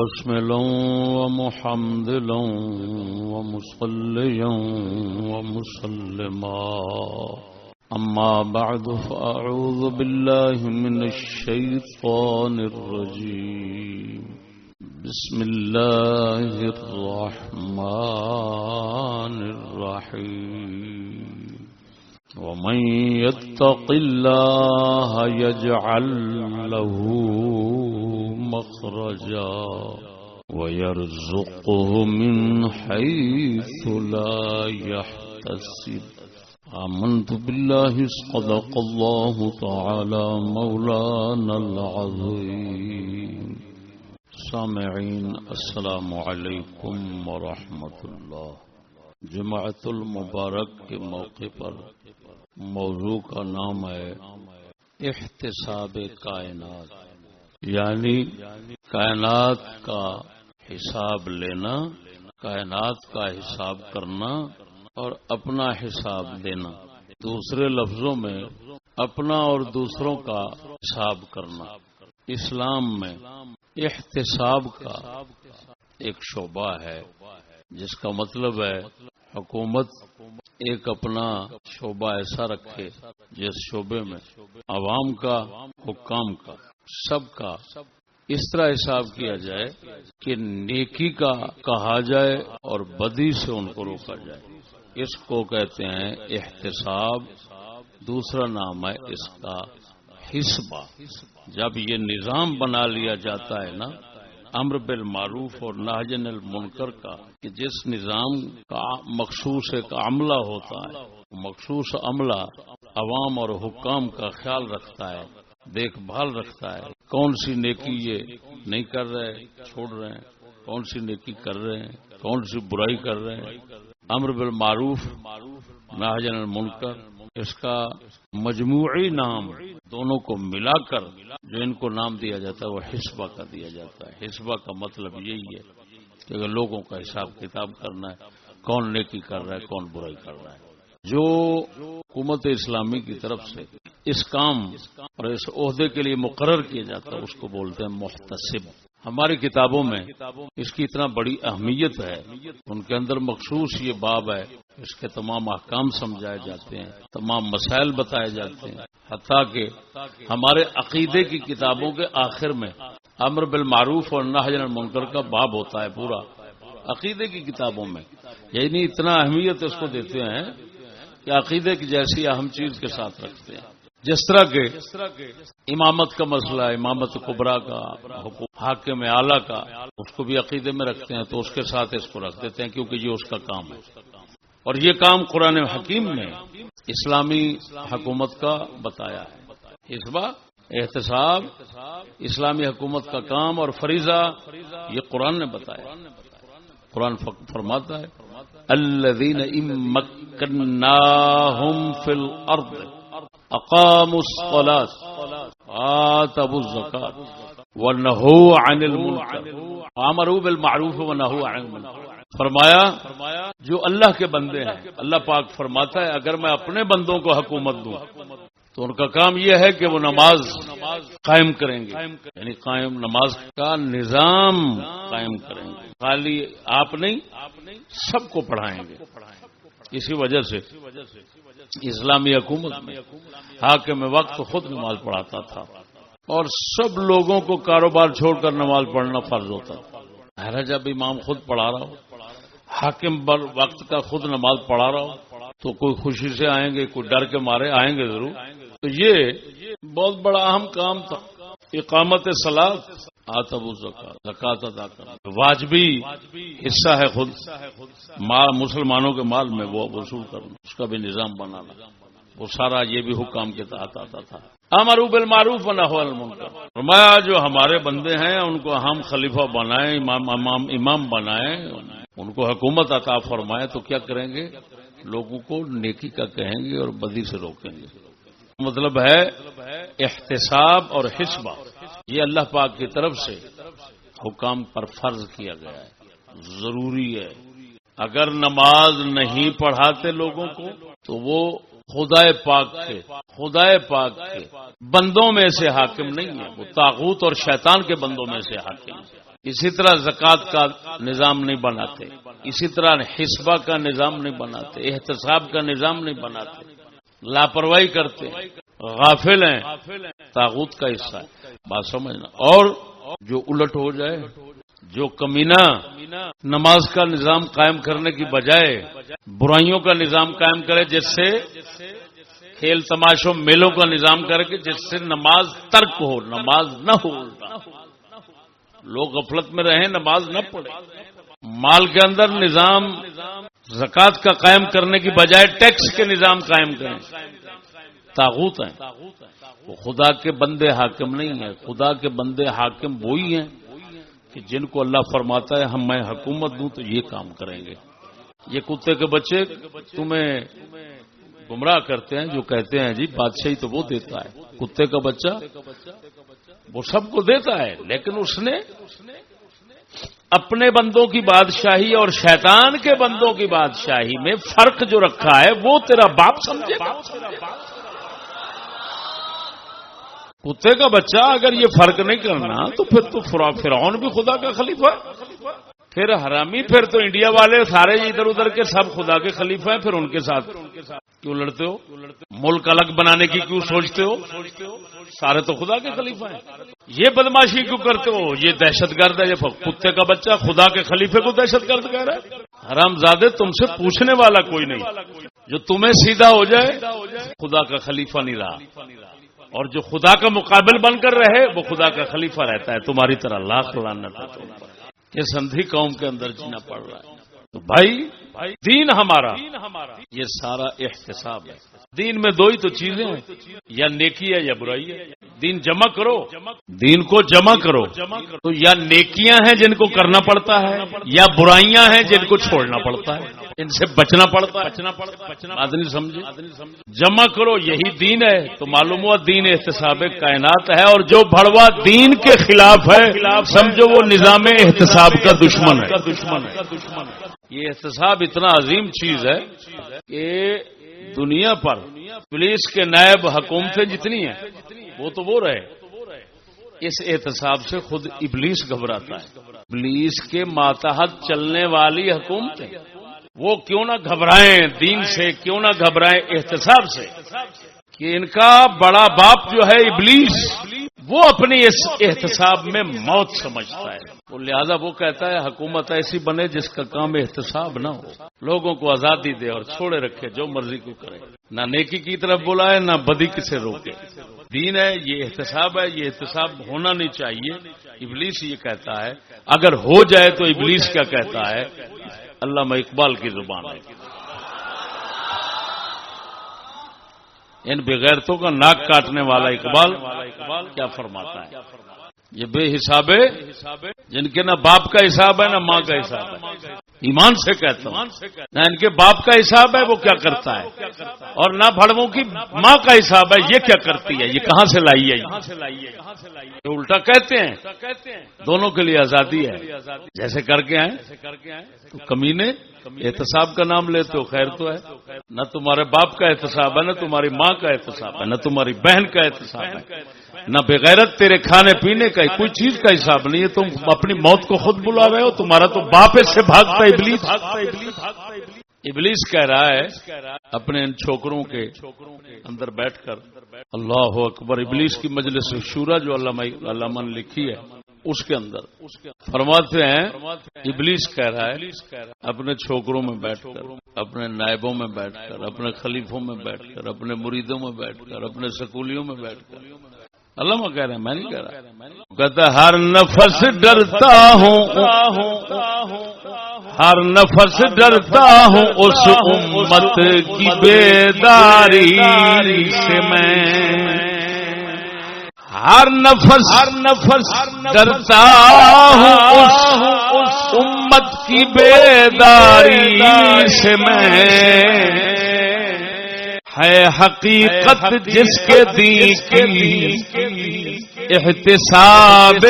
وبسملا ومحمدلا ومصليا ومسلما. أما بعد، فأعوذ بالله من الشيطان الرجيم. بسم الله الرحمن الرحيم. ومن يتق الله يجعل له مخرجا ويرزقه من حيث لا يحتسب. آمنت بالله صدق الله تعالى مولانا العظيم. سامعين، السلام عليكم ورحمة الله. جماعت المبارک کے موقع پر موضوع کا نام ہے احتساب کائنات. یعنی کائنات کا حساب لینا، کائنات کا حساب کرنا اور اپنا حساب دینا۔ دوسرے لفظوں میں اپنا اور دوسروں کا حساب کرنا۔ اسلام میں احتساب کا ایک شعبہ ہے، جس کا مطلب ہے حکومت ایک اپنا شعبہ ایسا رکھے، جس شعبے میں عوام کا، حکام کا۔ سب کا اس طرح حساب کیا جائے کہ نیکی کا کہا جائے اور بدی سے ان کو روکا جائے۔ اس کو کہتے ہیں احتساب، دوسرا نام ہے اس کا حسبہ۔ جب یہ نظام بنا لیا جاتا ہے نا، امر بالمعروف اور ناجن المنکر کا، کہ جس نظام کا مخصوص ایک عملہ ہوتا ہے، مخصوص عملہ عوام اور حکام کا خیال رکھتا ہے دیکھ بھال رکھتا ہے۔ کون سی نیکی یہ نہیں کر رہے، چھوڑ رہے ہیں؟ کون سی نیکی کر رہے ہیں؟ کون سی برائی کر رہے ہیں؟ امر بالمعروف ناجن المنکر، اس کا مجموعی نام دونوں کو ملا کر جو ان کو نام دیا جاتا ہے، وہ حسبہ کا دیا جاتا ہے۔ حسبہ کا مطلب یہی ہے کہ اگر لوگوں کا حساب کتاب کرنا ہے، کون نیکی کر رہا ہے، کون برائی کر رہا ہے۔ جو حکومت اسلامی کی طرف سے اس کام اور اس عہدے کے لیے مقرر کیا جاتا ہے، اس کو بولتے ہیں محتسب۔ ہماری کتابوں میں اس کی اتنا بڑی اہمیت ہے، ان کے اندر مخصوص یہ باب ہے، اس کے تمام احکام سمجھائے جاتے ہیں، تمام مسائل بتائے جاتے ہیں۔ حتیٰ کہ ہمارے عقیدے کی کتابوں کے آخر میں امر بالمعروف اور ناجن المنکر کا باب ہوتا ہے پورا۔ عقیدے کی کتابوں میں یعنی اتنا اہمیت اس کو دیتے ہیں کہ عقیدے کی جیسی اہم چیز کے ساتھ رکھتے ہیں۔ جس طرح کے امامت کا مسئلہ، امامت قبرا کا حاکم اعلی کا، اس کو بھی عقیدے میں رکھتے ہیں تو اس کے ساتھ اس کو رکھ دیتے ہیں کیونکہ یہ اس کا کام ہے۔ اور یہ کام قرآن حکیم نے اسلامی حکومت کا بتایا ہے۔ اس بار احتساب، اسلامی حکومت کا کام اور فریضہ یہ قرآن نے بتایا قرآن فرماتا ہے الذين إن مكناهم في الأرض أقاموا الصلاة آتبوا الزكاة ونهوا عن المنكر عمروا بالمعروف ونهوا عن المنكر فرمایا، جو اللہ کے بندے ہیں، اللہ پاک فرماتا ہے، اگر میں اپنے بندوں کو حکومت دوں تو ان کا کام یہ ہے کہ وہ نماز قائم کریں گے۔ یعنی قائم نماز کا نظام قائم کریں گے۔ خالی آپ نہیں، سب کو پڑھائیں گے۔ اسی وجہ سے اسلامی حکومت میں حاکم وقت خود نماز پڑھاتا تھا اور سب لوگوں کو کاروبار چھوڑ کر نماز پڑھنا فرض ہوتا ہے جب امام خود پڑھا رہا ہو، حاکم بر وقت کا خود نماز پڑھا رہا ہو تو کوئی خوشی سے آئیں گے، کوئی ڈر کے مارے آئیں گے ضرور۔ تو یہ بہت بڑا اہم کام تھا۔ اقامت سلاد آتب زکات ادا کرنا۔ واجبی حصہ ہے خود۔ مسلمانوں کے مال میں وہ وصول کرنا، اس کا بھی نظام بنانا۔ وہ سارا یہ بھی حکام کے تحت آتا تھا۔ امروب المعروف نہ ہو فرمایا، جو ہمارے بندے ہیں، ان کو ہم خلیفہ بنائیں، امام امام امام بنائیں۔ ان کو حکومت عطا فرمائے، تو کیا کریں گے؟ لوگوں کو نیکی کا کہیں گے اور بدی سے روکیں گے۔ مطلب ہے احتساب اور حسبہ۔ یہ اللہ پاک کی طرف سے حکام پر فرض کیا گیا ہے۔ ضروری ہے۔ اگر نماز نہیں پڑھاتے لوگوں کو، تو وہ خدا پاک کے خدا پاک کے بندوں میں سے حاکم نہیں ہے۔ وہ تاغوت اور شیطان کے بندوں میں سے حاکم ہے اسی طرح زکوٰۃ کا نظام نہیں بناتے، اسی طرح حسبہ کا نظام نہیں بناتے، احتساب کا نظام نہیں بناتے، لاپرواہی کرتے، غافل ہیں، تاغوت کا حصہ ہے۔ بات سمجھنا۔ اور جو الٹ ہو جائے، جو کمینہ، نماز کا نظام قائم کرنے کی بجائے، برائیوں کا نظام قائم کرے، جس سے کھیل تماشوں، میلوں کا نظام کرے کہ جس سے نماز ترک ہو، نماز نہ ہو۔ لوگ غفلت میں رہیں، نماز نہ پڑھے مال کے اندر نظام زکات کا قائم کرنے کی بجائے ٹیکس کے نظام قائم کریں۔ تاغوت ہیں۔ وہ خدا کے بندے حاکم نہیں ہیں۔ خدا کے بندے حاکم وہی ہیں کہ جن کو اللہ فرماتا ہے، ہم میں حکومت دوں تو یہ کام کریں گے۔ یہ کتے کے بچے تمہیں گمراہ کرتے ہیں، جو کہتے ہیں جی بادشاہی تو وہ دیتا ہے۔ کتے کا بچہ وہ سب کو دیتا ہے، لیکن اس نے اپنے بندوں کی بادشاہی اور شیطان کے بندوں کی بادشاہی میں فرق جو رکھا ہے، وہ تیرا باپ سمجھے کتے کا بچہ اگر یہ فرق نہیں کرنا، تو پھر تو فرعون بھی خدا کا خلیفہ پھر حرامی، پھر تو انڈیا والے سارے ادھر ادھر کے سب خدا کے خلیفہ ہیں، پھر ان کے ساتھ۔ کیوں لڑتے ہو؟ ملک الگ بنانے کی کیوں سوچتے ہو؟ سارے تو خدا کے خلیفہ ہیں۔ یہ بدماشی کیوں کرتے ہو؟ یہ دہشت گرد ہے، یہ کتے کا بچہ خدا کے خلیفے کو دہشت گرد کہہ رہا ہے۔ حرام زادے، تم سے پوچھنے والا کوئی نہیں۔ جو تمہیں سیدھا ہو جائے، خدا کا خلیفہ نہیں رہا۔ اور جو خدا کا مقابل بن کر رہے، وہ خدا کا خلیفہ رہتا ہے۔ تمہاری طرح لاکھ لانت یہ سندھی قوم کے اندر جینا پڑ رہا ہے۔ تو بھائی، دین ہمارا، یہ سارا احتساب ہے۔ دین میں دو ہی تو چیزیں ہیں، یا نیکی ہے یا برائی ہے۔ دین جمع کرو، دین کو جمع کرو۔ تو یا نیکیاں ہیں جن کو کرنا پڑتا ہے، یا برائیاں ہیں جن کو چھوڑنا پڑتا ہے۔ ان سے بچنا پڑتا ہے۔ آدمی سمجھے جمع کرو یہی دین ہے۔ تو معلوم ہوا دین احتساب کائنات ہے اور جو بڑوا دین کے خلاف ہے سمجھو وہ نظام احتساب کا دشمن ہے دشمن ہے۔ یہ احتساب اتنا عظیم چیز ہے کہ دنیا پر پولیس کے نائب حکومتیں جتنی ہیں وہ تو وہ رہے۔ اس احتساب سے خود ابلیس گھبراتا ہے۔ ابلیس کے ماتحت چلنے والی حکومتیں۔ وہ کیوں نہ گھبرائیں دین سے، کیوں نہ گھبرائیں احتساب سے؟ کہ ان کا بڑا باپ جو ہے ابلیس، وہ اپنی اس احتساب میں موت سمجھتا ہے۔ وہ لہذا وہ کہتا ہے، حکومت ایسی بنے جس کا کام احتساب نہ ہو۔ لوگوں کو آزادی دے اور چھوڑے رکھے، جو مرضی کو کرے۔ نہ نیکی کی طرف بلائے، نہ بدی کسے روکے۔ دین ہے، یہ احتساب ہے، یہ احتساب ہونا نہیں چاہیے۔ ابلیس یہ کہتا ہے۔ اگر ہو جائے تو ابلیس کیا کہتا ہے؟ علامہ اقبال کی زبان ہے۔ ان بغیرتوں کا ناک کاٹنے والا اقبال کیا فرماتا ہے؟ یہ بے حساب جن کے نہ باپ کا حساب ہے، نہ ماں کا حساب ہے۔ ایمان سے کہتا ہوں۔ نہ ان کے باپ کا حساب ہے، وہ کیا کرتا ہے؟ اور نہ بھڑووں کی ماں کا حساب ہے، یہ کیا کرتی ہے؟ یہ کہاں سے لائی ہے؟ یہ الٹا کہتے ہیں۔ دونوں کے لیے آزادی ہے۔ جیسے کر کے آئے، تو کمینے احتساب کا نام لیتے ہو خیر تو ہے۔ نہ تمہارے باپ کا احتساب ہے، نہ تمہاری ماں کا احتساب ہے، نہ تمہاری بہن کا احتساب ہے۔ نہ بغیرت تیرے کھانے پینے کا کوئی چیز کا حساب نہیں ہے۔ تم اپنی موت کو خود بلا رہے ہو، تمہارا تو باپ اس سے بھاگتا ابلیس۔ ابلیس کہہ رہا ہے، اپنے ان چھوکروں کے اندر بیٹھ کر، اللہ اکبر، ابلیس کی مجلس شورا جو علامہ نے لکھی ہے۔ اس کے اندر۔ فرماتے ہیں، ابلیس کہہ رہا ہے، اپنے چھوکروں میں بیٹھ کر، اپنے نائبوں میں بیٹھ کر، اپنے خلیفوں میں بیٹھ کر، اپنے مریدوں میں بیٹھ کر، اپنے سکولیوں میں بیٹھ کر۔ اللہ کہہ رہے ہیں میں نہیں کہہ رہا۔ کہتا ہر نفس ڈرتا ہوں، ہر نفس ڈرتا ہوں، اس امت کی بیداری سے میں ہر نفس ہر نفس ہوں اس امت کی بیداری سے میں۔ ہے حقیقت جس کے دی کی احتساب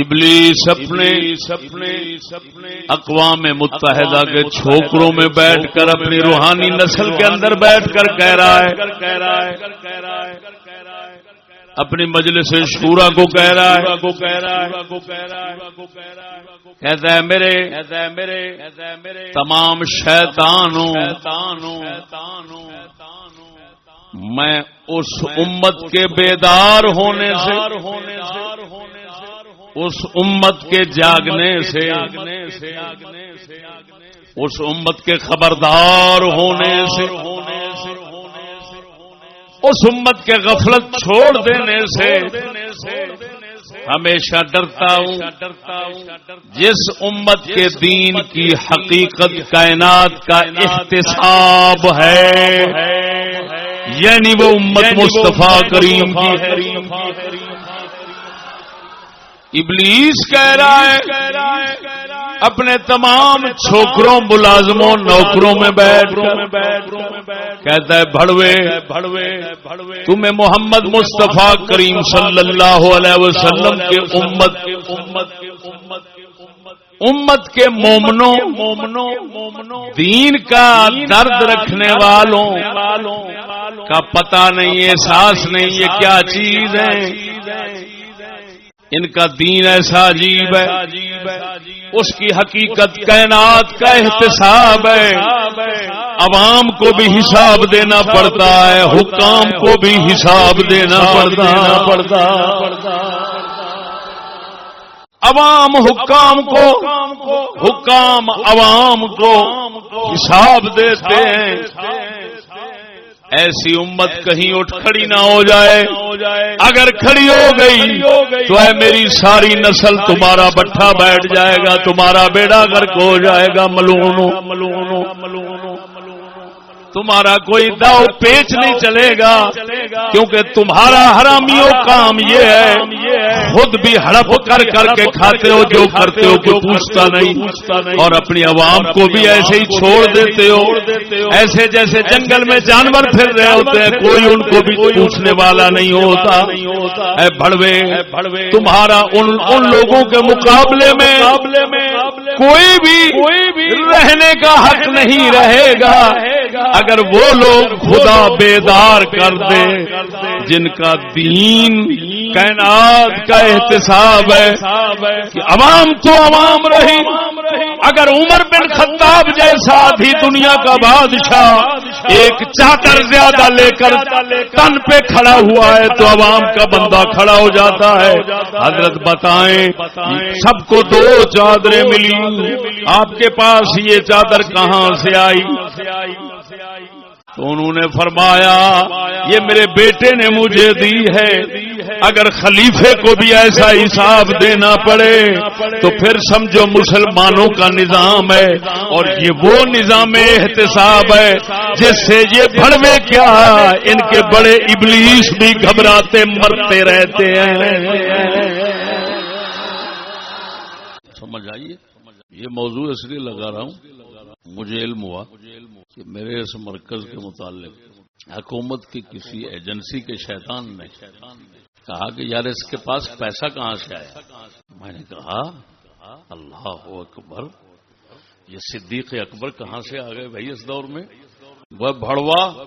ابلیس اپنے سپنے سپنے اقوام متحدہ کے چھوکروں میں بیٹھ کر اپنی روحانی نسل کے اندر بیٹھ کر کہہ رہا ہے کہہ رہا ہے اپنی مجلس شورا کو کہہ رہا ہے۔ کو کہہ رہا ہے کہتا ہے میرے میرے تمام شیطانوں میں اس امت کے بیدار ہونے سے اس امت کے جاگنے سے اس امت کے خبردار ہونے سے اس امت کے غفلت چھوڑ دینے سے ہمیشہ ڈرتا ہوں۔ جس امت کے دین کی حقیقت کائنات کا احتساب ہے یعنی وہ امت مصطفیٰ کریم کی ہے۔ ابلیس کہہ رہا ہے، اپنے تمام چھوکروں، ملازموں، نوکروں میں بیٹھ کہتا ہے بڑوے بڑوے تمہیں محمد مصطفیٰ کریم صلی اللہ علیہ وسلم کے امت امت امت امت کے مومنوں مومنوں مومنوں دین کا درد رکھنے والوں کا پتہ نہیں احساس نہیں یہ کیا چیز ہے۔ ان کا دین ایسا عجیب ہے، اس کی حقیقت کائنات کا احتساب ہے۔ عوام کو بھی حساب دینا پڑتا ہے، حکام کو بھی حساب دینا پڑتا عوام حکام کو، حکام عوام کو حساب دیتے ہیں۔ ایسی امت کہیں اٹھ کھڑی نہ ہو جائے۔ اگر کھڑی ہو گئی تو ہے میری ساری نسل تمہارا بٹھا بیٹھ جائے گا، تمہارا بیڑا گرک ہو جائے گا ملونو ملونو ملونو۔ تمہارا کوئی داؤ پیچ نہیں چلے گا، کیونکہ تمہارا حرامیوں کام یہ ہے، خود بھی ہڑپ کر کر کے کھاتے ہو، جو کرتے ہو، کوئی پوچھتا نہیں۔ اور اپنی عوام کو بھی ایسے ہی چھوڑ دیتے ہو۔ ایسے جیسے جنگل میں جانور پھر رہے ہوتے ہیں، کوئی ان کو بھی پوچھنے والا نہیں ہوتا۔ اے بڑوے تمہارا ان لوگوں کے مقابلے میں کوئی بھی رہنے کا حق نہیں رہے گا۔ اگر وہ لوگ خدا بیدار کر دے جن کا دین کائنات کا احتساب ہے کہ عوام تو عوام رہی۔ اگر عمر بن خطاب جیسا بھی دنیا کا بادشاہ ایک چادر زیادہ لے کر تن پہ کھڑا ہوا ہے تو عوام کا بندہ کھڑا ہو جاتا ہے۔ حضرت بتائیں سب کو دو چادریں ملی آپ کے پاس یہ چادر کہاں سے آئی؟ تو انہوں نے فرمایا، یہ میرے بیٹے نے مجھے دی ہے۔ اگر خلیفے کو بھی ایسا حساب دینا پڑے، تو پھر سمجھو مسلمانوں کا نظام ہے۔ اور یہ وہ نظام احتساب ہے، جس سے یہ بڑوے کیا، ان کے بڑے ابلیس بھی گھبراتے، مرتے رہتے ہیں۔ سمجھ آئیے؟ یہ موضوع اس لیے لگا رہا ہوں، مجھے علم ہوا۔ کہ میرے اس مرکز کے متعلق حکومت کی کسی ایجنسی کے شیطان نے کہا کہ یار اس کے پاس پیسہ کہاں سے آیا؟ میں نے کہا، اللہ اکبر، یہ صدیق اکبر کہاں سے آ گئے بھائی اس دور میں؟ وہ بڑوا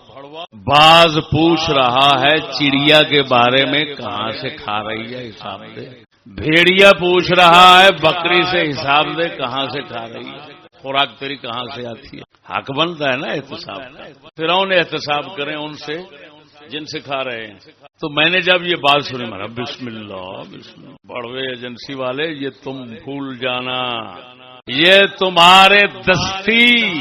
باز پوچھ رہا ہے چڑیا کے بارے میں کہاں سے کھا رہی ہے حساب دے۔ بھیڑیا پوچھ رہا ہے، بکری سے حساب دے کہاں سے کھا رہی ہے۔ خوراک تیری کہاں سے آتی ہے؟ حق بنتا ہے نا احتساب پھر احتساب کریں ان سے، جن سے کھا رہے ہیں۔ تو میں نے جب یہ بات سنی مرا بسم اللہ بسم اللہ۔ بڑوے ایجنسی والے، یہ تم بھول جانا۔ یہ تمہارے دستی۔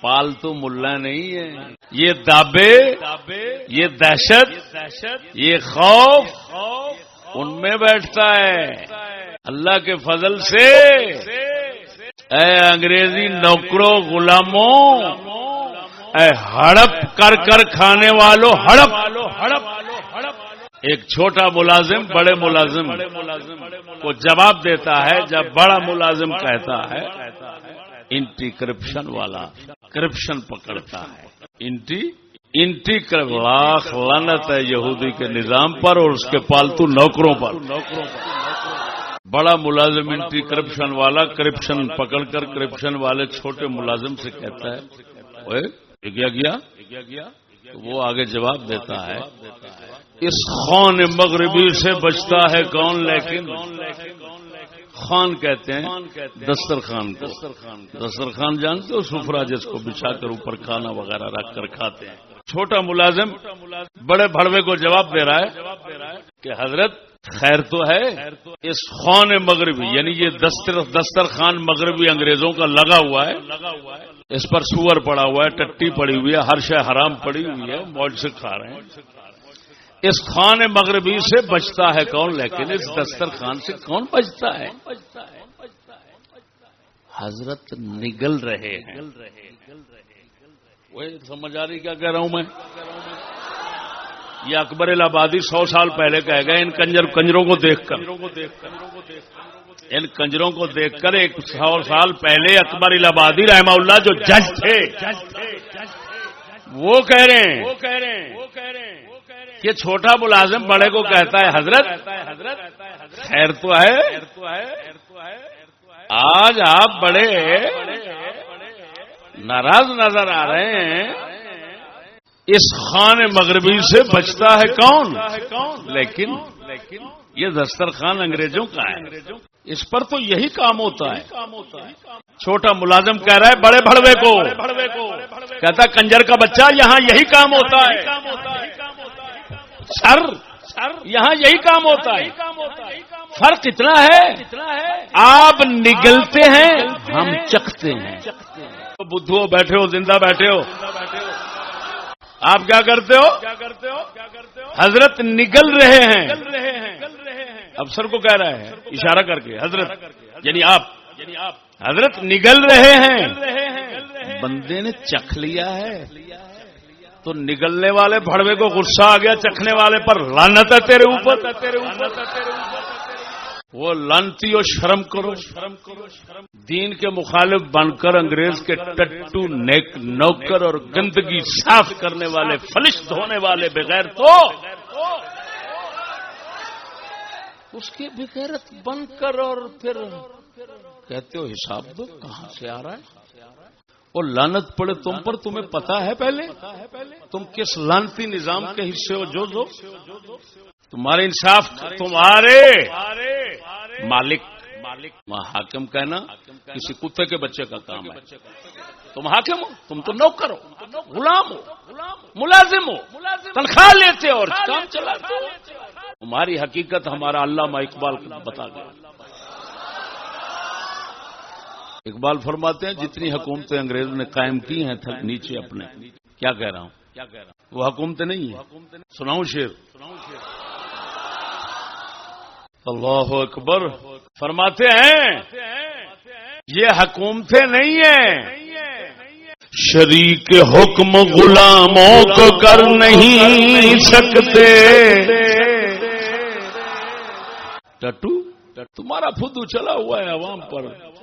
پالتو ملا نہیں ہے۔ یہ دابے، یہ دہشت، یہ خوف ان میں بیٹھتا ہے۔ اللہ کے فضل سے اے انگریزی نوکروں غلاموں اے ہڑپ کر کر کھانے والوں ہڑپ۔ ہڑپ ایک چھوٹا ملازم، بڑے ملازم کو جواب دیتا ہے جب بڑا ملازم کہتا ہے، انٹی کرپشن والا، کرپشن پکڑتا ہے۔ انٹی انٹی لاکھ لانت ہے یہودی کے نظام پر اور اس کے پالتو نوکروں پر نوکروں پر۔ بڑا ملازم انٹی کرپشن والا کرپشن پکڑ کر کرپشن والے چھوٹے ملازم سے کہتا ہے کیا گیا؟ وہ آگے جواب دیتا ہے۔ اس خان مغربی سے بچتا ہے کون لیکن؟ خان کہتے ہیں دسترخان کو۔ دسترخان جانتے ہو؟ سفرا جس کو بچھا کر اوپر کھانا وغیرہ رکھ کر کھاتے ہیں۔ چھوٹا ملازم بڑے بڑوے کو جواب دے رہا ہے کہ حضرت خیر تو ہے، اس خان مغربی یعنی یہ دستر دسترخان مغربی انگریزوں کا لگا ہوا ہے۔ اس پر سور پڑا ہوا ہے، ٹٹی پڑی ہوئی ہے، ہر شے حرام پڑی ہوئی ہے، موج سے کھا رہے ہیں۔ اس خان مغربی سے بچتا ہے کون؟ لیکن اس دسترخان سے کون بچتا ہے؟ حضرت نگل رہے ہیں۔ وہی سمجھ آ رہی کیا کہہ رہا ہوں میں؟ یہ اکبر آبادی سو سال پہلے کہہ گئے، ان کنجر کنجروں کو دیکھ کر۔ ان کنجروں کو دیکھ کر ایک سو سال پہلے اکبر آبادی رحمہ اللہ جو جج تھے، وہ کہہ رہے ہیں کہ چھوٹا ملازم بڑے کو کہتا ہے، حضرت، خیر تو ہے، آج آپ بڑے ناراض نظر آ رہے ہیں۔ اس خان مغربی سے بچتا ہے کون؟ لیکن یہ دسترخوان انگریزوں کا ہے۔ اس پر تو یہی کام ہوتا ہے۔ چھوٹا ملازم کہہ رہا ہے، بڑے بڑوے کو۔ کہتا کنجر کا بچہ، یہاں یہی کام ہوتا ہے۔ سر، یہاں یہی کام ہوتا ہے۔ فرق اتنا ہے، آپ نگلتے ہیں، ہم چکھتے ہیں۔ بدھو بیٹھے ہو، زندہ بیٹھے ہو۔ آپ کیا کرتے ہو؟ حضرت نگل رہے ہیں۔ افسر کو کہہ رہا ہے اشارہ کر کے حضرت یعنی آپ۔ حضرت نگل رہے ہیں۔ بندے نے چکھ لیا ہے۔ تو نگلنے والے بڑوے کو غصہ آ گیا چکھنے والے پر لانت ہے تیرے اوپر۔ وہ لانتی اور شرم کرو۔ شرم کرو شرم دین کے مخالف بن کر انگریز کے ٹٹو نیک نوکر اور گندگی صاف کرنے والے فلش دھونے والے بغیر تو اس کی بغیرت بن کر اور پھر کہتے ہو، حساب کہاں سے آ رہا ہے؟ وہ لانت پڑے تم پر، تمہیں پتا ہے پہلے؟ تم کس لانتی نظام کے حصے ہو جو؟ تمہارے انصاف، تمہارے مالک مالک حاکم کہنا، کسی کتے کے بچے کا کام ہے۔ تم حاکم ہو، تم تو نوکر ہو، غلام ہو، ملازم ہو، تنخواہ لیتے اور کام چلاتے تمہاری حقیقت ہمارا علامہ اقبال بتا گیا اقبال فرماتے ہیں، جتنی حکومتیں انگریز نے قائم کی ہیں نیچے اپنے۔ کیا کہہ رہا ہوں؟ وہ حکومتیں نہیں ہیں۔ سناؤں شیر سناؤں شیر اللہ اکبر فرماتے ہیں، یہ حکومتیں نہیں ہیں۔ شریک حکم غلاموں کو کر نہیں سکتے۔ ٹٹو، تمہارا فدو چلا ہوا ہے عوام پر،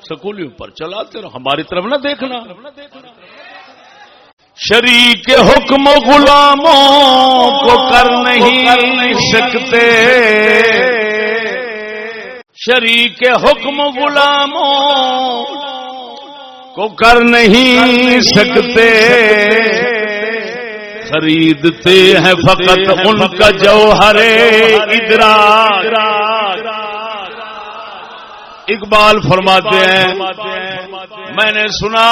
سکولیوں پر، چلاتے رہو، ہماری طرف نہ دیکھنا۔ شریک حکم غلاموں کو کر نہیں سکتے۔ شریک حکم غلاموں کو کر نہیں سکتے۔ خریدتے ہیں فقط ان کا جوہرے ادرا اقبال فرماتے ہیں، میں نے سنا،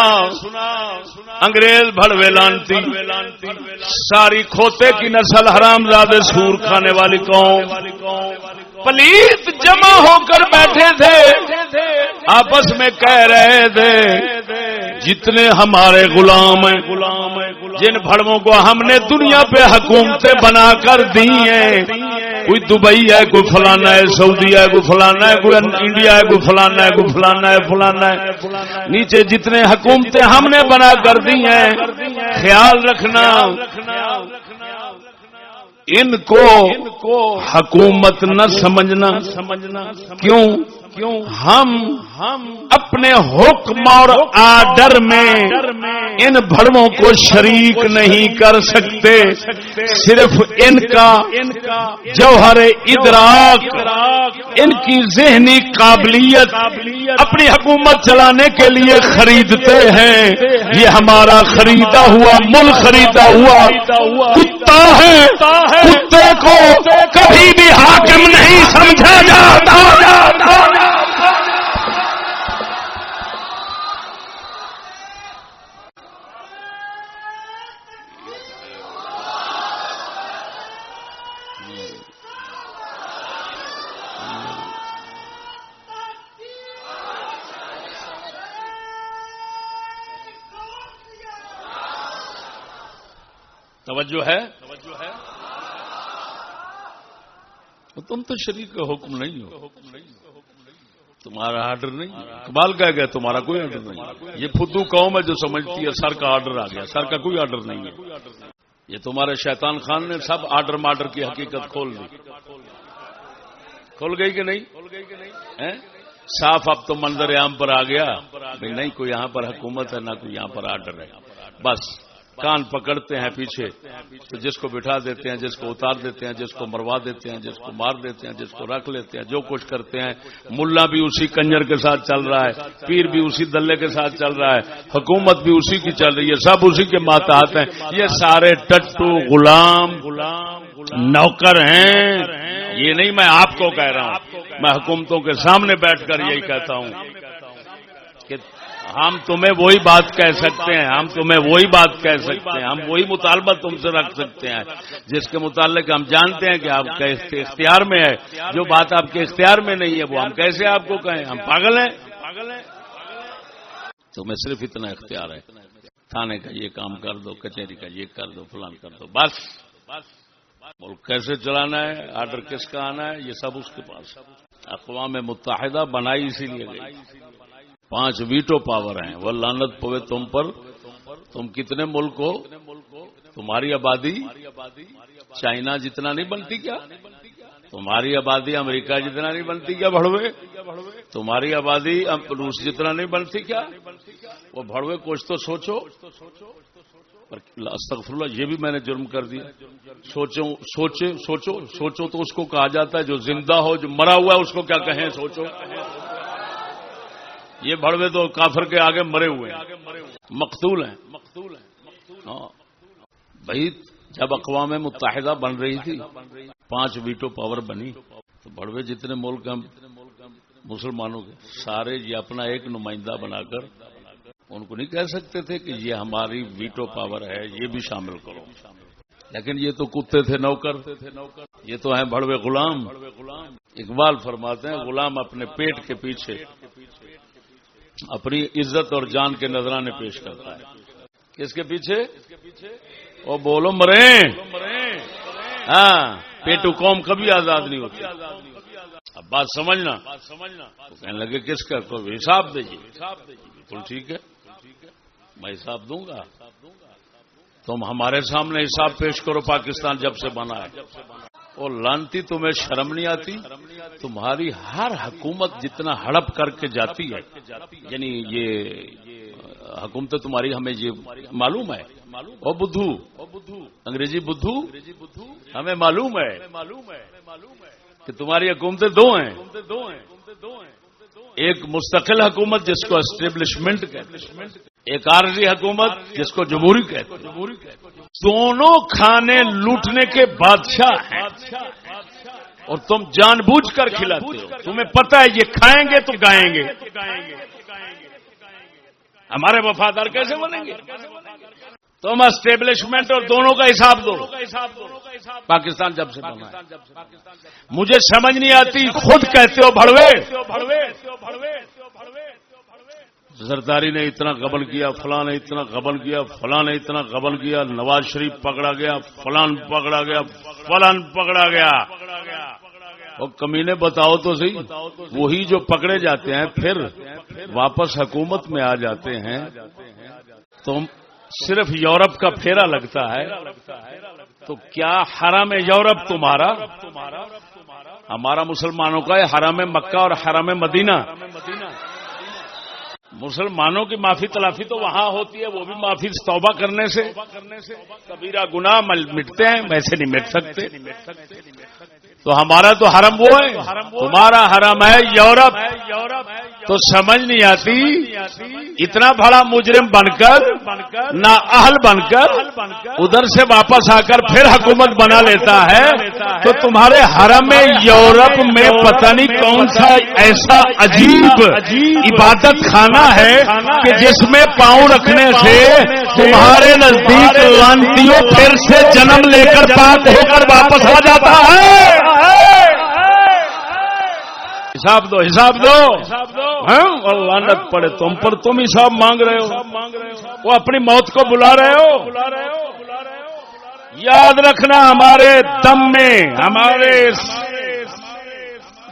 انگریز بڑوے لانتی، ساری کھوتے کی نسل حرام زادے سور کھانے والی قوم۔ پلیت جمع ہو کر بیٹھے تھے۔ آپس میں کہہ رہے تھے، جتنے ہمارے غلام ہیں، جن بھڑوں کو ہم نے دنیا پہ حکومتیں بنا کر دی ہیں۔ کوئی دبئی ہے، کوئی فلانا ہے، سعودی ہے، کوئی فلانا ہے، کوئی انڈیا ہے، کوئی فلانا ہے، کوئی فلانا ہے فلانا ہے۔ نیچے جتنے حکومتیں ہم نے بنا کر دی ہیں، خیال رکھنا۔ ان کو حکومت نہ سمجھنا. سمجھنا. کیوں؟ کیوں؟ ہم ہم اپنے حکم اور آڈر میں ان بڑوں کو شریک نہیں کر سکتے، صرف ان کا جوہر ادراک، ان کی ذہنی قابلیت اپنی حکومت چلانے کے لیے خریدتے ہیں۔ یہ ہمارا خریدا ہوا، مل خریدا ہوا۔ کتا ہے، کتے کو کبھی بھی حاکم نہیں سمجھا جاتا۔ توجہ ہے؟ تم تو شریک کا حکم نہیں ہو۔ تمہارا آرڈر نہیں کمال کہہ گیا تمہارا کوئی آرڈر نہیں یہ فدو قوم ہے جو سمجھتی ہے سر کا آرڈر آ گیا۔ سر کا کوئی آرڈر نہیں ہے۔ یہ تمہارے شیطان خان نے سب آرڈر مارڈر کی حقیقت کھول دی۔ کھول گئی کہ نہیں؟ کھول گئی کہ نہیں؟ صاف اب تو منظر عام پر آ گیا۔ نہیں کوئی یہاں پر حکومت ہے نہ کوئی یہاں پر آرڈر ہے۔ بس۔ کان پکڑتے ہیں پیچھے، تو جس کو بٹھا دیتے ہیں، جس کو اتار دیتے ہیں، جس کو مروا دیتے ہیں، جس کو مار دیتے ہیں، جس کو رکھ لیتے ہیں، جو کچھ کرتے ہیں، ملا بھی اسی کنجر کے ساتھ چل رہا ہے، پیر بھی اسی دلے کے ساتھ چل رہا ہے، حکومت بھی اسی کی چل رہی ہے، سب اسی کے ماتحت ہیں۔ یہ سارے ٹٹو غلام غلام نوکر ہیں۔ یہ نہیں میں آپ کو کہہ رہا ہوں، میں حکومتوں کے سامنے بیٹھ کر یہی کہتا ہوں کہ ہم تمہیں وہی بات کہہ سکتے ہیں، ہم تمہیں وہی بات کہہ سکتے ہیں، ہم وہی مطالبہ تم سے رکھ سکتے ہیں، جس کے متعلق ہم جانتے ہیں کہ آپ کے اختیار میں ہے، جو بات آپ کے اختیار میں نہیں ہے، وہ ہم کیسے آپ کو کہیں؟ ہم پاگل ہیں؟ پاگل ہیں تمہیں صرف اتنا اختیار ہے، تھانے کا یہ کام کر دو، کچہری کا یہ کر دو، فلان کر دو، بس۔ بس ملک کیسے چلانا ہے، آرڈر کس کا آنا ہے، یہ سب اس کے پاس اقوام متحدہ بنائی اسی لیے گئی۔ پانچ ویٹو پاور ہیں۔ وہ لانت پوے تم پر۔ تم کتنے ملک ہو؟ تمہاری آبادی چائنا جتنا نہیں بنتی کیا؟ تمہاری آبادی امریکہ جتنا نہیں بنتی کیا بڑوے تمہاری آبادی روس جتنا نہیں بنتی کیا؟ وہ بڑوے کچھ تو سوچو۔ استغفر اللہ یہ بھی میں نے جرم کر دیا۔ سوچو، سوچے، سوچو سوچو تو اس کو کہا جاتا ہے، جو زندہ ہو، جو مرا ہوا ہے، اس کو کیا کہیں؟ سوچو۔ یہ بڑوے تو کافر کے آگے مرے ہوئے ہیں۔ مقتول ہیں۔ مقتول ہیں بھائی، جب اقوام متحدہ بن رہی تھی، پانچ ویٹو پاور بنی، تو بڑوے جتنے ملک ہیں مسلمانوں کے، سارے یہ اپنا ایک نمائندہ بنا کر ان کو نہیں کہہ سکتے تھے کہ یہ ہماری ویٹو پاور ہے، یہ بھی شامل کرو۔ لیکن یہ تو کتے تھے نوکر، یہ تو ہیں بڑوے غلام۔ اقبال فرماتے ہیں، غلام اپنے پیٹ کے پیچھے اپنی عزت اور جان کے نذرانے پیش کرتا ہے۔ کس کے پیچھے؟ وہ بولو مرے ہاں پیٹو قوم کبھی آزاد نہیں ہوتی۔ اب بات سمجھنا۔ کہنے لگے، کس کا؟ کوئی حساب دیجیے بالکل ٹھیک ہے۔ میں حساب دوں گا۔ تم ہمارے سامنے حساب پیش کرو، پاکستان جب سے بنا ہے۔ اور لانتی تمہیں شرم نہیں آتی؟ تمہاری ہر حکومت جتنا ہڑپ کر کے جاتی ہے یعنی یہ حکومت تمہاری ہمیں یہ معلوم ہے۔ او بدھو، انگریزی بدھو، ہمیں معلوم ہے کہ تمہاری حکومتیں دو ہیں۔ ایک مستقل حکومت جس کو اسٹیبلشمنٹ ایک عارضی حکومت جس کو جمہوری کہتے دونوں کھانے لوٹنے کے بادشاہ ہیں۔ اور تم جان بوجھ کر کھلاتے ہو۔ تمہیں پتا ہے یہ کھائیں گے تو گائیں گے۔ ہمارے وفادار کیسے بنیں گے؟ تم اسٹیبلشمنٹ اور دونوں کا حساب دو۔ پاکستان جب سے بنا مجھے سمجھ نہیں آتی، خود کہتے ہو بڑوے زرداری نے اتنا قبل کیا، فلاں نے اتنا قبل کیا، فلاں نے اتنا قبل کیا، نواز شریف پکڑا گیا فلان پکڑا گیا فلان پکڑا گیا۔ وہ کمینے بتاؤ تو صحیح، وہی جو پکڑے جاتے ہیں، پھر واپس حکومت میں آ جاتے ہیں۔ تو صرف یورپ کا پھیرا لگتا ہے۔ تو کیا حرم یورپ تمہارا؟ ہمارا مسلمانوں کا ہے، حرم مکہ اور حرم مدینہ۔ مسلمانوں کی معافی تلافی تو وہاں ہوتی ہے، وہ بھی معافی توبہ کرنے سے۔ کبیرہ گناہ مٹتے ہیں ویسے نہیں مٹ سکتے۔ تو ہمارا تو حرم وہ ہے، تمہارا حرم ہے یورپ۔ تو سمجھ نہیں آتی، اتنا بڑا مجرم بن کر نہ اہل بن کر، ادھر سے واپس آ کر پھر حکومت بنا لیتا ہے۔ تو تمہارے حرم یورپ میں پتہ نہیں کون سا ایسا عجیب عبادت خانہ ہے کہ جس میں پاؤں رکھنے سے تمہارے نزدیک لانتیوں پھر سے جنم لے کر پاک ہو کر واپس آ جاتا ہے۔ حساب دو حساب دو۔ ہاں؟ اور لانت پڑے تم پر، تم حساب مانگ رہے ہو۔ وہ اپنی موت کو بلا رہے ہو۔ یاد رکھنا ہمارے دم میں، ہمارے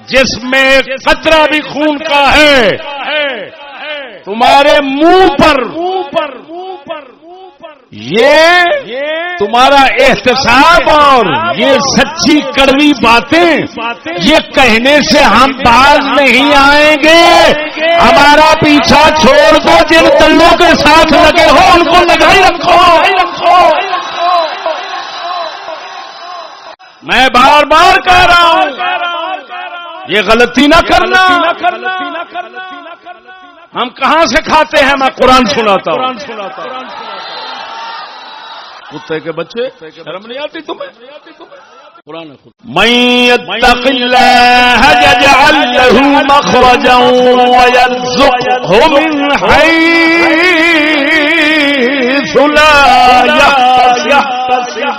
جس میں خطرہ بھی خون کا ہے۔ تمہارے منہ پر یہ تمہارا احتساب اور یہ سچی کڑوی باتیں، یہ کہنے سے ہم باز نہیں آئیں گے۔ ہمارا پیچھا چھوڑ دو، جن تلوں کے ساتھ لگے ہو، ان کو لگائی رکھو۔ میں بار بار کہہ رہا ہوں، یہ غلطی نہ کرنا۔ ہم کہاں سے کھاتے ہیں؟ میں قرآن سناتا ہوں۔ کتے کے بچے شرم نہیں آتی تمہیں؟ قرآن من يتق الله يجعل له مخرجا ويرزقه من حيث لا يحتسب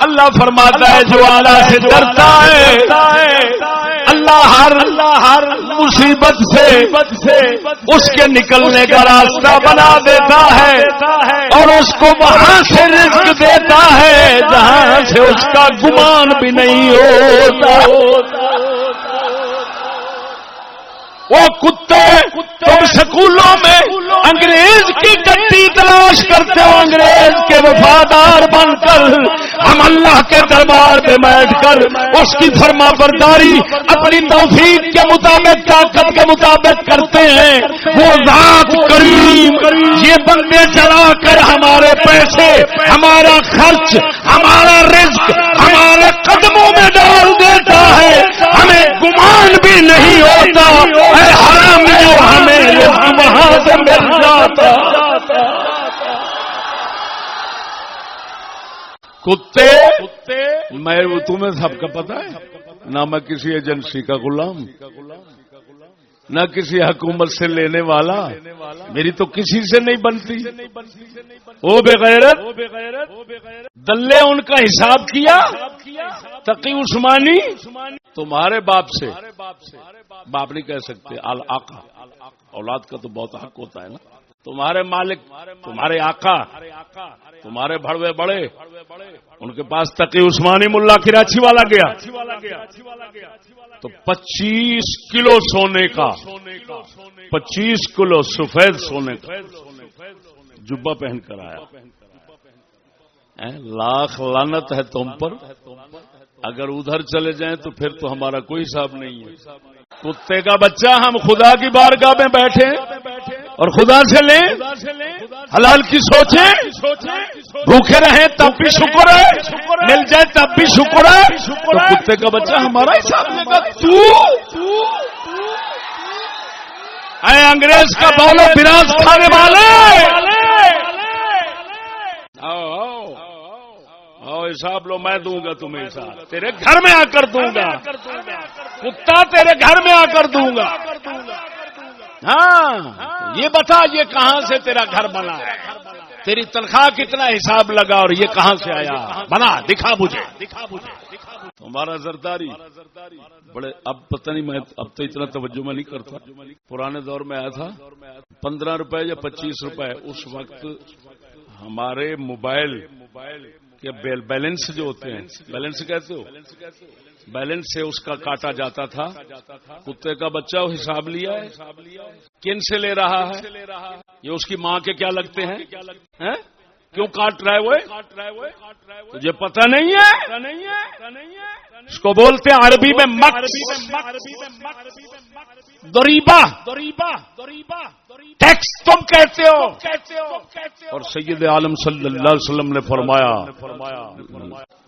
اللہ فرماتا ہے جو آلہ سے ڈرتا ہے اللہ ہر اللہ ہر مصیبت سے اس کے نکلنے کا راستہ بنا دیتا ہے اور اس کو وہاں سے رزق دیتا ہے، جہاں سے اس کا گمان بھی نہیں ہوتا۔ وہ کتے تم سکولوں میں انگریز کی گٹی تلاش کرتے ہو انگریز کے وفادار بن کر۔ ہم اللہ کے دربار میں بیٹھ کر اس کی فرما برداری اپنی توفیق کے مطابق طاقت کے مطابق کرتے ہیں۔ وہ ذات کریم یہ بندے چلا کر ہمارے پیسے ہمارا خرچ ہمارا رزق ہمارے قدموں میں ڈال دیتا ہے۔ ہمیں گمان بھی نہیں ہوتا۔ جاتا کتے؟ میں تمہیں سب کا پتا ہے۔ نہ میں کسی ایجنسی کا غلام نہ کسی حکومت سے لینے والا۔ میری تو کسی سے نہیں بنتی۔ وہ بغیرت دلے ان کا حساب کیا تقی عثمانی تمہارے باپ سے۔ باپ نہیں کہہ سکتے آقا۔ اولاد کا تو بہت حق ہوتا ہے نا۔ تمہارے مالک، تمہارے آقا، تمہارے بڑوے بڑے، ان کے پاس تقی عثمانی ملا کراچی والا گیا۔ تو پچیس کلو سونے کا، پچیس کلو سفید سونے کا جبا پہن کر آیا۔ لاکھ لانت ہے تم پر۔ اگر ادھر چلے جائیں تو پھر تو ہمارا کوئی حساب نہیں ہے۔ کتے کا بچہ، ہم خدا کی بارگاہ میں بیٹھے اور خدا سے لیں، حلال کی سوچیں، بھوکے رہیں تب بھی شکر ہے، مل جائے تب بھی شکر ہے۔ کتے کا بچہ ہمارا حساب لے گا اے انگریز کا بولو براز کھانے والے۔ حساب لو میں دوں گا تمہیں حساب تیرے گھر میں آ کر دوں گا۔ کتا تیرے گھر میں آ کر دوں گا۔ ہاں یہ بتا یہ کہاں سے تیرا گھر بنا؟ تیری تنخواہ کتنا حساب لگا اور یہ کہاں سے آیا؟ بنا دکھا مجھے۔ ہمارا زرداری۔ بڑے اب پتہ نہیں میں اب تو اتنا توجہ میں نہیں کرتا۔ پرانے دور میں آیا تھا پندرہ روپے یا پچیس روپے اس وقت ہمارے موبائل کے بیلنس جو ہوتے ہیں بیلنس کہتے ہو؟ بیلنس سے اس کا کاٹا جاتا تھا۔ کتے کا بچہ حساب لیا ہے۔ کن سے لے رہا ہے؟ یہ اس کی ماں کے کیا لگتے ہیں؟ کیوں کاٹ رہا ہے وہ؟ تجھے پتہ نہیں ہے؟ اس کو بولتے ہیں عربی میں دریبا ٹیکس تم کہتے ہو۔ اور سید عالم صلی اللہ علیہ وسلم نے فرمایا،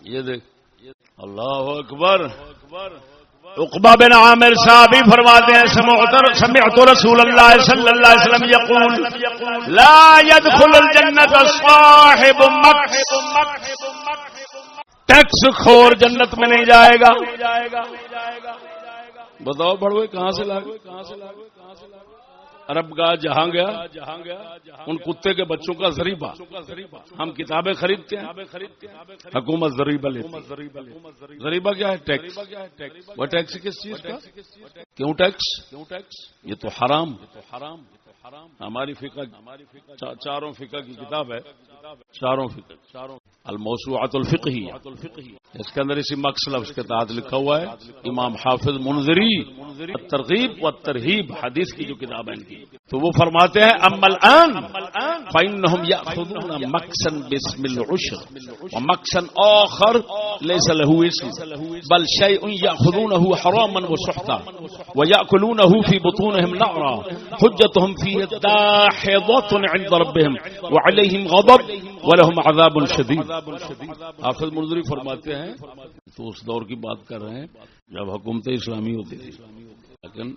یہ دیکھ۔ اللہ اکبر۔ اقبا بن عامر صاحب ہی فرماتے ہیں، سمعت رسول اللہ صلی اللہ علیہ وسلم یقول، لا يدخل الجنت صاحب ٹیکس خور جنت میں نہیں جائے گا۔ بتاؤ بڑوے کہاں سے لاگو کہاں سے لاگو عرب گاہ جہاں گیا جہاں گیا ان کتے کے بچوں کا ذریبہ۔ ہم کتابیں خریدتے ہیں، حکومت ذریبہ لیتی ذریبہ کیا ہے؟ ٹیکس۔ وہ ٹیکس کس چیز کا؟ کیوں ٹیکس؟ کیوں ٹیکس یہ تو حرام حرام۔ ہماری فقہ چاروں فقہ کی کتاب ہے۔ چاروں فقہ چاروں الموسوعات الفقہی اس کے اندر اسی مقصد اس کے تحت لکھا ہوا ہے۔ امام حافظ منظری ترغیب و ترہیب حدیث کی جو کتاب ہے ان کی تو وہ فرماتے ہیں امل فإنهم يأخذون مقصا باسم العشر۔ ومقصا آخر ليس له اسم بل شيء يأخذونه حراما وسحتا ويأكلونه في بطونهم نعرا حجتهم فيه داحضة عند ربهم، وعليهم غضب ولهم عذاب شديد. حافظ منظری فرماتے ہیں، تو اس دور کی بات کر رہے ہیں جب حکومت اسلامی ہوتی تھی، لیکن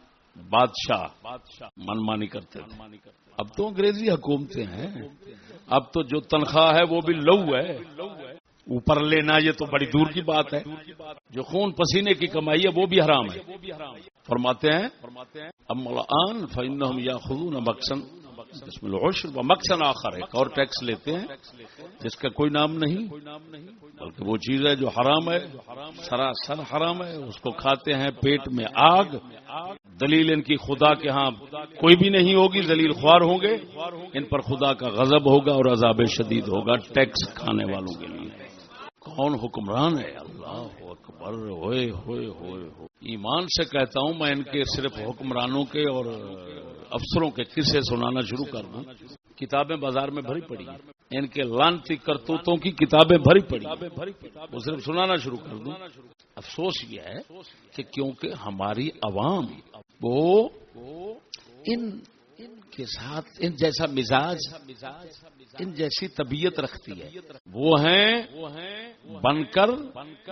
بادشاہ من مانی کرتے تھے۔ اب تو انگریزی حکومتیں ہیں، اب تو جو تنخواہ ہے وہ بھی لو ہے۔ اوپر لینا، یہ تو بڑی دور کی بات ہے۔ جو خون پسینے کی کمائی ہے، وہ بھی حرام ہے۔ فرماتے ہیں اب فن یا خدون مکسن اس میں و مقصد آخر ایک اور ٹیکس لیتے ہیں، جس کا کوئی نام نہیں، بلکہ وہ چیز ہے جو حرام ہے، سراسر حرام ہے۔ اس کو کھاتے ہیں پیٹ میں آگ۔ دلیل ان کی خدا کے ہاں کوئی بھی نہیں ہوگی دلیل خوار ہوں گے۔ ان پر خدا کا غضب ہوگا اور عذاب شدید ہوگا ٹیکس کھانے والوں کے لیے۔ کون حکمران ہے؟ اللہ اکبر، ہوئے ہوئے ہوئے ایمان سے کہتا ہوں میں ان کے صرف حکمرانوں کے اور افسروں کے قصے سنانا شروع کر دوں۔ کتابیں بازار میں بھری پڑی ان کے لانتی کرتوتوں کی کتابیں بھری پڑی وہ صرف سنانا شروع کر دوں۔ افسوس یہ ہے کہ کیونکہ ہماری عوام وہ ان کے ساتھ ان جیسا مزاج، ان جیسی طبیعت رکھتی ہے۔ وہ ہیں بن کر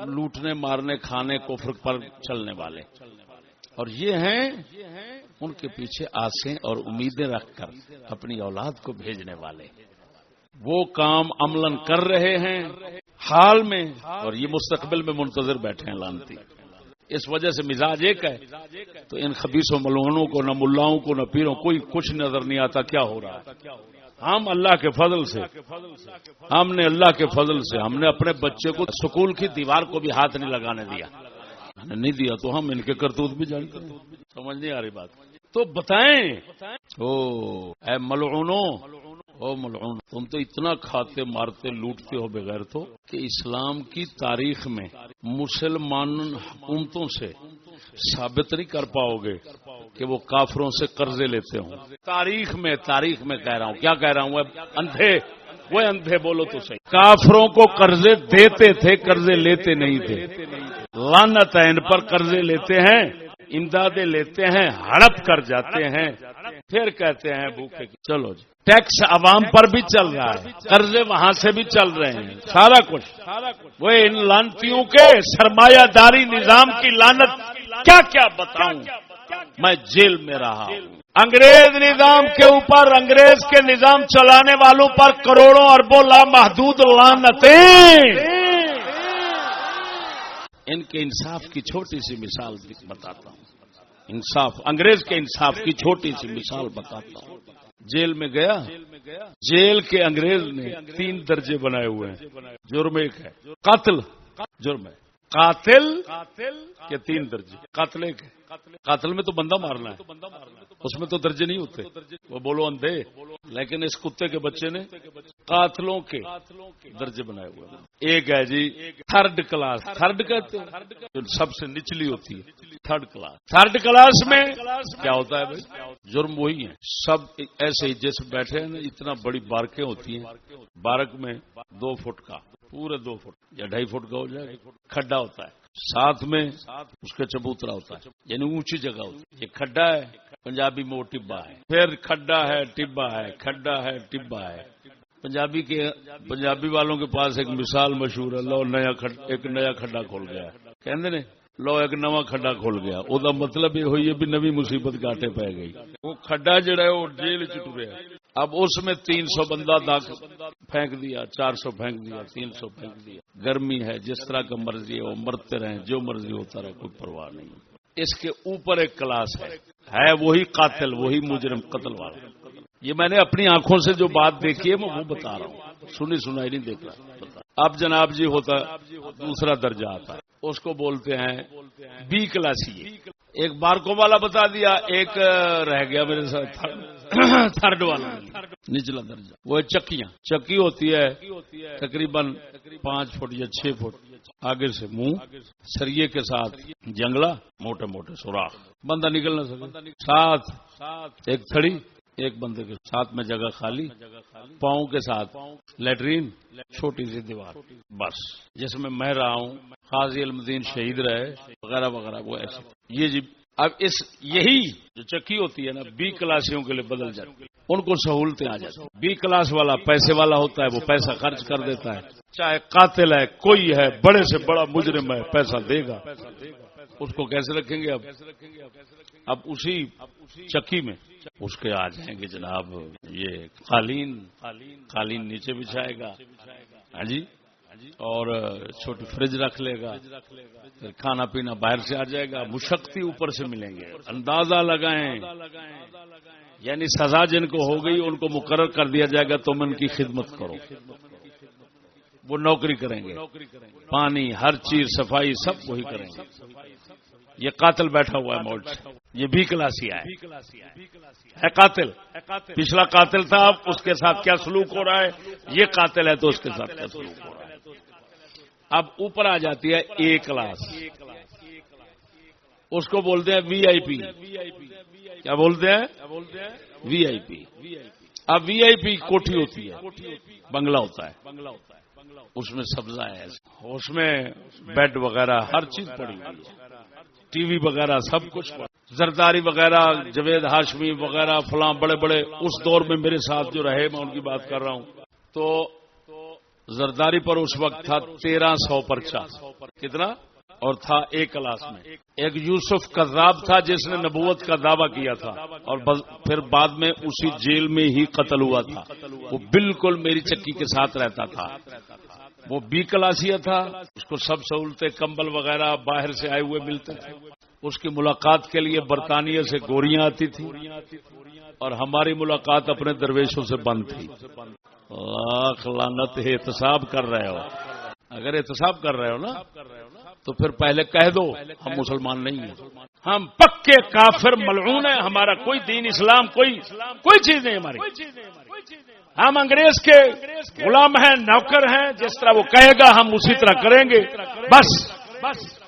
لوٹنے، مارنے، کھانے کو پر چلنے والے۔ اور یہ ہیں ان کے پیچھے آسیں اور امیدیں رکھ کر اپنی اولاد کو بھیجنے والے۔ وہ کام عمل کر رہے ہیں، حال میں، اور یہ مستقبل میں منتظر بیٹھے ہیں، لانتی۔ اس وجہ سے مزاج ایک ہے تو ان خبیص و ملونوں کو، نہ ملاؤں کو، نہ پیروں، کوئی کچھ نظر نہیں آتا کیا ہو رہا ہے۔ ہم اللہ کے فضل سے، ہم نے اللہ کے فضل سے، ہم نے اپنے بچے کو سکول کی دیوار کو بھی ہاتھ نہیں لگانے دیا۔ نہیں دیا تو ہم ان کے کرتوت بھی جانتے ہیں سمجھ نہیں آ رہی بات۔ تو بتائیں، او، اے ملعونوں او ملعون، تم تو اتنا کھاتے مارتے لوٹتے ہو بغیر تو کہ اسلام کی تاریخ میں مسلمان حکومتوں سے ثابت نہیں کر پاؤ گے کہ وہ کافروں سے قرضے لیتے ہوں۔ تاریخ میں تاریخ میں کہہ رہا ہوں۔ کیا کہہ رہا ہوں؟ اندھے، وہ اندھے بولو تو صحیح۔ کافروں کو قرضے دیتے تھے، قرضے لیتے نہیں تھے۔ لانت ہے ان پر، قرضے لیتے ہیں، امدادیں لیتے ہیں، ہڑپ کر جاتے ہیں۔ پھر کہتے ہیں بھوکے۔ چلو جی۔ ٹیکس عوام پر بھی چل رہا ہے، قرضے وہاں سے بھی چل رہے ہیں، سارا کچھ۔ وہ ان لانتیوں کے سرمایہ داری نظام کی لانت کیا کیا بتاؤں؟ میں جیل میں رہا ہوں۔ انگریز نظام کے اوپر، انگریز کے نظام چلانے والوں پر کروڑوں اربوں لامحدود لانتیں۔ ان کے انصاف کی چھوٹی سی مثال بتاتا ہوں۔ انصاف، انگریز کے انصاف کی چھوٹی سی مثال بتاتا ہوں۔ جیل میں گیا، جیل کے انگریز نے تین درجے بنائے ہوئے ہیں۔ جرم ایک ہے۔ قتل۔ جرم ہے۔ قاتل کے تین درجے۔ قاتل کے قاتل میں تو بندہ مارنا ہے۔ اس میں تو درجے نہیں ہوتے۔ وہ بولو اندھے۔ لیکن اس کتے کے بچے نے قاتلوں کے درجے بنائے ہوئے ایک ہے جی تھرڈ کلاس۔ تھرڈ کہتے جو سب سے نچلی ہوتی ہے۔ Third class. تھرڈ کلاس میں کیا ہوتا ہے بھائی؟ جرم وہی ہے سب ایسے ہی جیسے بیٹھے ہیں اتنا بڑی بارکیں ہوتی ہیں۔ بارک میں دو فٹ کا۔ پورے دو فٹ یا ڈھائی فٹ کا ہو جائے، کھڈا ہوتا ہے۔ ساتھ میں اس کا چبوترا ہوتا ہے یعنی اونچی جگہ ہوتی ہے۔ یہ کھڈا ہے، پنجابی میں وہ ٹبا ہے۔ پھر کھڈا ہے، ٹبا ہے، کھڈا ہے، ٹبا ہے۔ پنجابی کے، پنجابی والوں کے پاس ایک مثال مشہور ہے، لو نیا ایک نیا کھڈا کھول گیا۔ کہ لو ایک نواں کھڈا کھول گیا۔ وہ مطلب یہ ہوئی ہے بھی نوی مصیبت کاٹے پی گئی۔ وہ کھڈا جڑا ہے، وہ جیل چریا اب اس میں تین سو بندہ پھینک دیا، چار سو پھینک دیا، تین سو پھینک دیا۔ گرمی ہے، جس طرح کا مرضی ہے وہ مرتے رہیں، جو مرضی ہوتا رہے، کوئی پرواہ نہیں۔ اس کے اوپر ایک کلاس ہے۔ ہے وہی قاتل، وہی مجرم، قتل والا۔ یہ میں نے اپنی آنکھوں سے جو بات دیکھی ہے، میں وہ بتا رہا ہوں۔ سنی سنائی نہیں دیکھ رہا۔ اب جناب جی ہوتا، دوسرا درجہ آتا ہے۔ اس کو بولتے ہیں بی کلاسی۔ ایک بارکوں والا بتا دیا، ایک رہ گیا میرے ساتھ تھرڈ والا۔ نچلا درجہ۔ وہ چکیاں۔ چکی ہوتی ہے، تقریباً پانچ فٹ یا چھ فٹ۔ آگے سے منہ، سریے کے ساتھ جنگلہ، موٹے موٹے سوراخ۔ بندہ نکل نہ سکے۔ ساتھ، ایک تھڑی۔ ایک بندے کے ساتھ میں جگہ خالی، پاؤں کے ساتھ لیٹرین، چھوٹی سی دیوار، بس۔ جس میں میں رہا ہوں، قاضی المدین شہید رہے، وغیرہ وغیرہ، وہ ایسے۔ یہ جی اب اس یہی جو چکی ہوتی ہے نا، بی کلاسیوں کے لیے بدل جاتی ان کو سہولتیں آ جاتی بی کلاس والا پیسے والا ہوتا ہے، وہ پیسہ خرچ کر دیتا ہے۔ چاہے قاتل ہے، کوئی ہے، بڑے سے بڑا مجرم ہے، پیسہ دے گا۔ اس کو کیسے رکھیں گے اب؟ اب اسی چکی میں۔ اس کے آ جائیں گے جناب، یہ قالین۔ قالین نیچے بچھائے گا۔ ہاں جی؟ اور چھوٹی فریج رکھ لے گا۔ پھر کھانا پینا باہر سے آ جائے گا۔ مشکتی اوپر سے ملیں گے۔ اندازہ لگائیں۔ یعنی سزا جن کو ہو گئی، ان کو مقرر کر دیا جائے گا، تم ان کی خدمت کرو۔ وہ نوکری کریں گے۔ پانی، ہر چیز، صفائی، سب وہی کریں گے۔ یہ قاتل بیٹھا ہوا ہے موٹ یہ بھی کلاسی ہے۔ قاتل پچھلا قاتل تھا اب اس کے ساتھ کیا سلوک ہو رہا ہے؟ یہ قاتل ہے تو اس کے ساتھ کیا سلوک ہو رہا ہے؟ اب اوپر آ جاتی ہے اے کلاس۔ اس کو بولتے ہیں وی آئی پی۔ کیا بولتے ہیں؟ وی آئی پی۔ اب وی آئی پی کوٹھی ہوتی ہے۔ بنگلہ ہوتا ہے۔ بنگلہ ہوتا ہے اس میں سبزہ ہے۔ اس میں بیڈ وغیرہ ہر چیز پڑی ٹی وی وغیرہ سب کچھ۔ زرداری وغیرہ، جوید ہاشمی وغیرہ، فلاں بڑے بڑے، اس دور میں میرے ساتھ جو رہے، میں ان کی بات کر رہا ہوں۔ تو زرداری پر اس وقت تھا تیرہ سو پرچا کتنا؟ اور تھا ایک کلاس میں۔ ایک یوسف کذاب تھا جس نے نبوت کا دعویٰ کیا تھا۔ اور پھر بعد میں اسی جیل میں ہی قتل ہوا تھا۔ وہ بالکل میری چکی کے ساتھ رہتا تھا۔ وہ بی کلاسیا تھا، اس کو سب سہولتیں کمبل وغیرہ باہر سے آئے ہوئے ملتے تھے۔ اس کی ملاقات کے لیے برطانیہ سے گوریاں آتی تھی اور ہماری ملاقات اپنے درویشوں سے بند تھی۔ لاکھ لانت احتساب کر رہے ہو۔ اگر احتساب کر رہے ہو نا، تو پھر پہلے کہہ دو، ہم مسلمان نہیں ہیں۔ ہم پکے کافر ملعون ہیں، ہمارا کوئی دین اسلام، کوئی کوئی چیز نہیں ہماری۔ ہم انگریز کے غلام ہیں نوکر ہیں جس طرح وہ کہے گا ہم اسی طرح کریں گے۔ بس۔ بس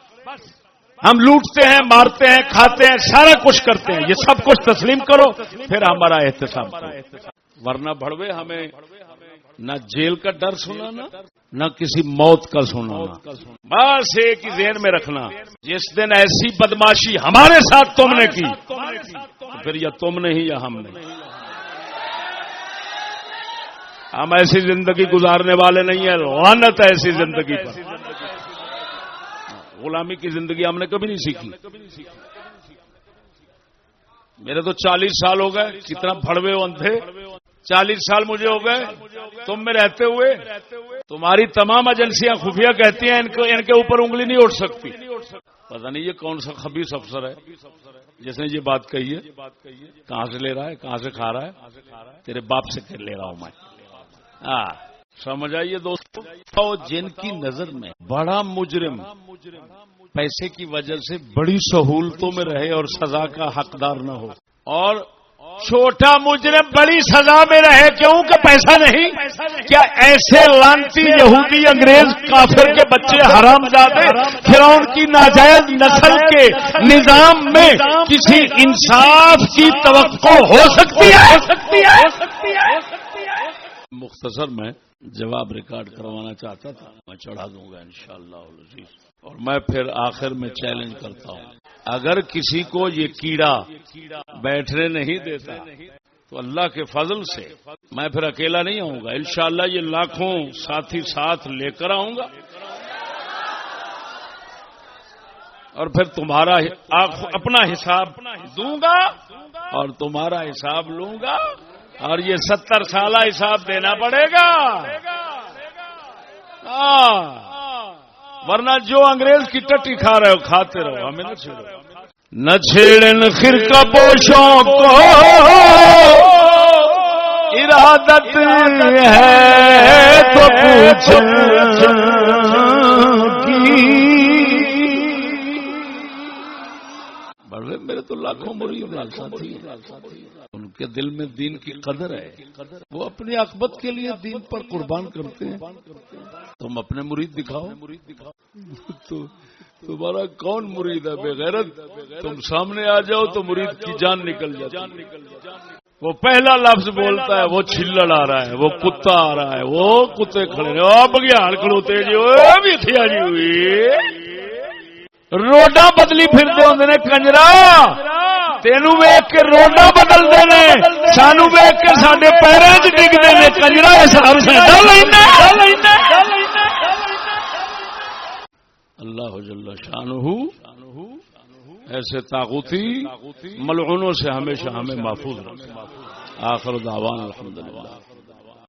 ہم لوٹتے ہیں مارتے ہیں کھاتے ہیں سارا کچھ کرتے ہیں۔ یہ سب کچھ تسلیم کرو پھر ہمارا احتساب کرو۔ ورنہ بڑوے ہمیں نہ جیل کا ڈر سنانا نہ کسی موت کا سنانا۔ بس ایک ہی ذہن میں رکھنا جس دن ایسی بدماشی ہمارے ساتھ تم نے کی پھر یا تم نے ہی یا ہم نے ہم ایسی زندگی گزارنے والے نہیں ہیں روانت ایسی زندگی پر۔ غلامی کی زندگی ہم نے کبھی نہیں سیکھی۔ میرے تو چالیس سال ہو گئے، کتنا بڑوے اندھے۔ چالیس سال مجھے ہو گئے، تم میں رہتے ہوئے۔ تمہاری تمام ایجنسیاں خفیہ کہتی ہیں، ان کے اوپر انگلی نہیں اٹھ سکتی۔ پتا نہیں یہ کون سا خبیص افسر ہے۔ جس نے یہ بات کہی ہے، کہاں سے لے رہا ہے، کہاں سے کھا رہا ہے؟ تیرے باپ سے لے رہا ہوں میں۔ ہاں۔ سمجھ آئیے دوستوں جن کی نظر میں بڑا مجرم پیسے کی وجہ سے بڑی سہولتوں میں رہے اور سزا کا حقدار نہ ہو۔ اور چھوٹا مجرم بڑی سزا میں رہے، کیوں کہ پیسہ نہیں؟ کیا ایسے لانتی یہودی انگریز کافر کے بچے حرام جاتے فرعون کی ناجائز نسل کے نظام میں کسی انصاف کی توقع ہو سکتی ہے۔ مختصر میں جواب ریکارڈ کروانا چاہتا تھا۔ میں چڑھا دوں گا انشاءاللہ شاء اور میں پھر آخر میں چیلنج کرتا ہوں۔ اگر کسی کو یہ کیڑا بیٹھنے نہیں دیتا، تو اللہ کے فضل سے میں پھر اکیلا نہیں آؤں گا۔ انشاءاللہ یہ لاکھوں ساتھی ساتھ لے کر آؤں گا۔ اور پھر تمہارا اپنا حساب دوں گا اور تمہارا حساب لوں گا۔ اور یہ ستر سالہ حساب دینا پڑے گا۔ ہاں۔ ورنہ جو انگریز کی ٹٹی کھا رہے ہو، کھاتے رہو، ہمیں نہ چھیڑو۔ نہ چھیڑن خر کا پوشوں کو۔ ارادت ہے تو پوچھ میرے تو لاکھوں مرید ان کے دل میں دین کی قدر ہے۔ وہ اپنی عقبت کے لیے دین پر قربان کرتے ہیں۔ تم اپنے مرید دکھاؤ۔ مرید دکھاؤ تو تمہارا کون مرید ہے؟ بغیرت تم سامنے آ جاؤ تو مرید کی جان نکل جاتی وہ پہلا لفظ بولتا ہے وہ چھلڑ آ رہا ہے وہ کتا آ رہا ہے وہ کتے کھڑے بگیار کھڑوتے جی جی ہوئی۔ روڈا بدلی پھرتے ہوں نے، کنجرا! تینو ویک کے روڈا بدلتے ہیں سانو ویک کے سڈے پیروں چ ڈگتے ہیں کنجرا اللہ جل شان ایسے تاغوتی ملعونوں سے ہمیشہ ہمیں محفوظ رکھے۔ آخر دعوان الحمدللہ۔